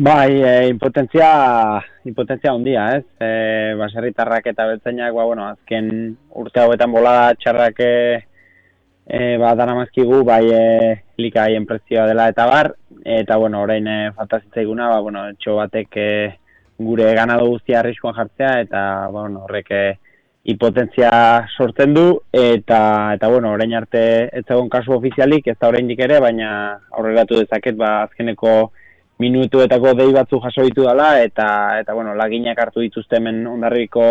Bai, e, impotentzia, impotentzia handia, ez? E, baserritarrak eta beltzainak, ba, bueno, azken urte hauetan bola txarrak e, ba, dara mazkigu, bai, e, lika haien prezioa dela eta bar, eta, bueno, orain e, fantazitzaiguna, ba, bueno, etxo batek e, gure ganado guztia arriskuan jartzea, eta, ba, bueno, horrek e, hipotentzia sortzen du, eta, eta bueno, orain arte ez egon kasu ofizialik, ez da orain ere, baina aurreratu dezaket, ba, azkeneko minutuetako dei batzu jaso ditu dela eta eta bueno, laginak hartu dituzte hemen ondarriko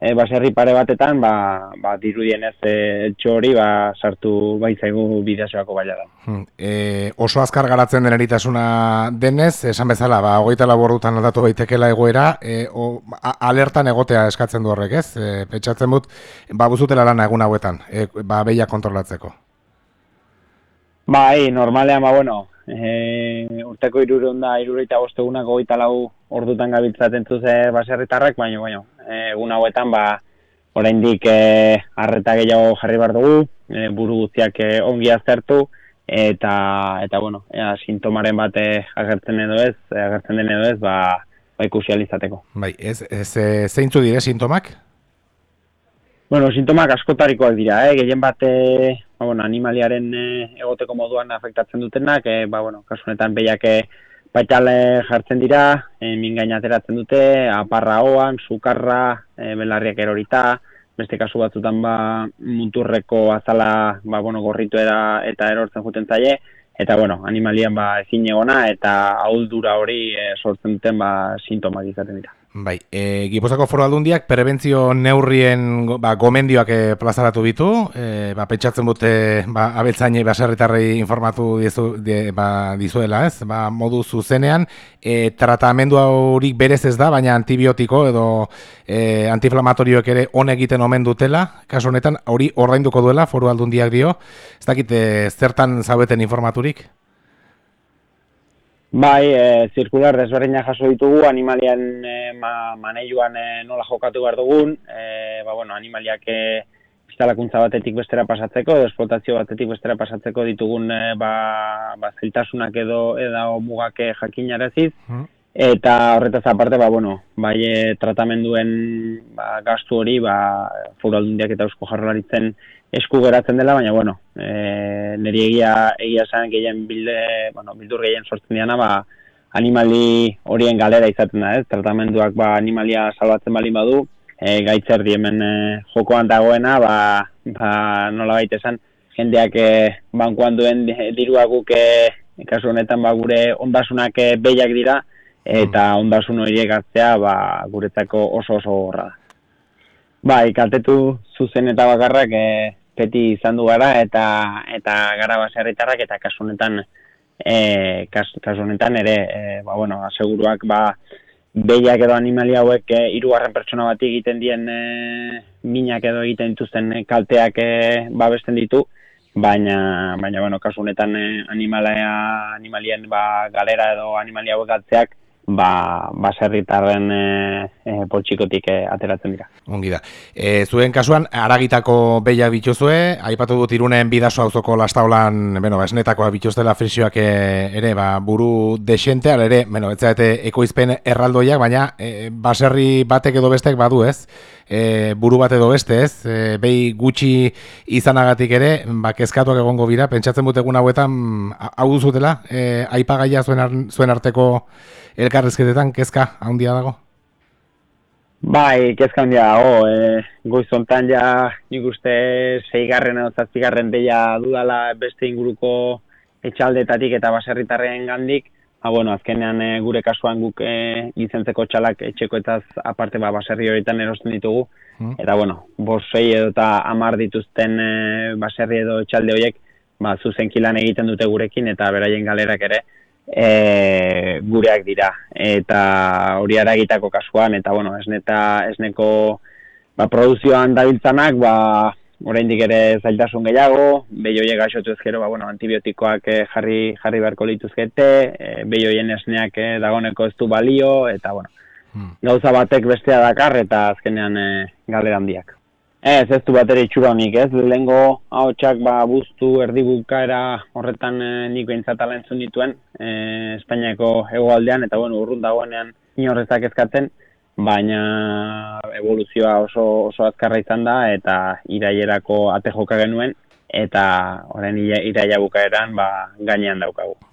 e, baserri pare batetan, ba, ba dirudien ez e, hori ba, sartu baitzaigu bideasoako baila da. Hmm. E, oso azkar garatzen den eritasuna denez, esan bezala, ba, hogeita labordutan aldatu baitekela egoera, e, o, alertan egotea eskatzen du horrek ez? E, petxatzen dut, ba, buzutela lana egun hauetan, e, ba, beia kontrolatzeko. Bai, normalean, ba, bueno, e, urteko irureun da, irureita bostegunak goita lau ordutan gabiltzaten zuze baserritarrak, baina, baina, egun hauetan, ba, oraindik e, arreta gehiago jarri bar dugu, e, buru guztiak e, ongi aztertu, eta, eta bueno, ea, sintomaren bate agertzen edo ez, agertzen den edo ez, ba, ba ikusi alizateko. Bai, ez, ez, zeintzu dire sintomak? Bueno, sintomak askotarikoak dira, eh? gehien bat ba, bueno, animaliaren eh, egoteko moduan afektatzen dutenak, e, ba, bueno, kasu honetan behiak baitale jartzen dira, e, mingain ateratzen dute, aparra hoan, sukarra, e, belarriak erorita, beste kasu batzutan ba, munturreko azala ba, bueno, gorritu eta erortzen juten zaie, eta bueno, animalian ba, ezin egona eta auldura hori sortzen duten ba, sintomak izaten dira. Bai, e, Gipuzako foro aldundiak prebentzio neurrien ba, gomendioak e, plazaratu bitu, e, ba, pentsatzen dute ba, abeltzainei baserritarrei informatu dizu, de, ba, dizuela, ez? Ba, modu zuzenean, e, tratamendu haurik berez ez da, baina antibiotiko edo e, antiflamatorioek ere on egiten omen dutela, kasu honetan hori ordainduko duela foro aldundiak dio, ez dakite zertan zaudeten informaturik? Bai, e, zirkular desberdinak jaso ditugu, animalian e, ma, maneiuan e, nola jokatu behar dugun, e, ba, bueno, animaliak e, instalakuntza batetik bestera pasatzeko, edo esplotazio batetik bestera pasatzeko ditugun e, ba, ba, ziltasunak edo edo mugak jakinaraziz, mm. Eta horretaz aparte, ba, bueno, bai, e, tratamenduen ba, gastu hori, ba, furaldundiak eta eusko jarrolaritzen esku geratzen dela, baina, bueno, e, niri egia, egia esan gehien bilde, bueno, bildur gehien sortzen diana, ba, animali horien galera izaten da, ez? Tratamenduak ba, animalia salbatzen bali badu, e, gaitzer diemen e, jokoan dagoena, ba, ba, nola baita esan, jendeak e, bankuan duen dirua guk e, kasu honetan ba, gure ondasunak e, behiak dira, eta mm. ondasun horiek hartzea ba, guretzako oso oso gorra da. Bai, kaltetu zuzen eta bakarrak e, beti izan du gara eta eta gara baserritarrak eta kasu honetan e, kasu honetan ere e, ba bueno aseguruak ba behiak edo animalia hauek e, hirugarren pertsona bati egiten dien e, minak edo egiten dituzten kalteak e, babesten ditu baina baina bueno kasu honetan e, animalia animalien ba galera edo animalia hauek galtzeak ba, baserritarren e, e, poltsikotik e, ateratzen dira. Ongi da. E, zuen kasuan, aragitako beia bituzue, aipatu dut irunen bidazo auzoko lastaulan, bueno, ba, esnetakoa bituztela frisioak e, ere, ba, buru desente, ere, bueno, ez ekoizpen erraldoiak, baina e, baserri batek edo bestek badu ez, e, buru bat edo beste ez, e, behi gutxi izanagatik ere, ba, kezkatuak egongo bira, pentsatzen dut egun hauetan, hau duzutela, e, aipagaia zuen, zuen arteko elkarrezketetan, kezka handia dago? Bai, kezka handia dago, e, goizontan ja nik uste zeigarren edo zazpigarren deia dudala beste inguruko etxaldetatik eta baserritarren gandik, ah, bueno, azkenean e, gure kasuan guk e, izentzeko txalak etxeko eta aparte ba, baserri horietan erosten ditugu. Mm. Eta, bueno, bosei edo eta amar dituzten e, baserri edo etxalde horiek, ba, zuzen kilan egiten dute gurekin eta beraien galerak ere e, gureak dira. Eta hori aragitako kasuan, eta, bueno, esneta, esneko ba, produzioan dabiltzanak, ba, oraindik ere zailtasun gehiago, behioiek gaixotu ezkero, ba, bueno, antibiotikoak eh, jarri, jarri beharko lituzkete, e, behioien esneak e, dagoneko ez du balio, eta bueno, hmm. gauza batek bestea dakar, eta azkenean e, galera handiak. Ez, ez du bat ere itxura honik, ez? Lehengo txak, ba, buztu erdibukaera horretan e, nik behintzatala entzun dituen, e, Espainiako hegoaldean, eta bueno, urrun dagoenean inorrezak ezkaten, baina evoluzioa oso, oso azkarra izan da, eta iraierako ate joka genuen, eta orain iraia bukaeran ba, gainean daukagu.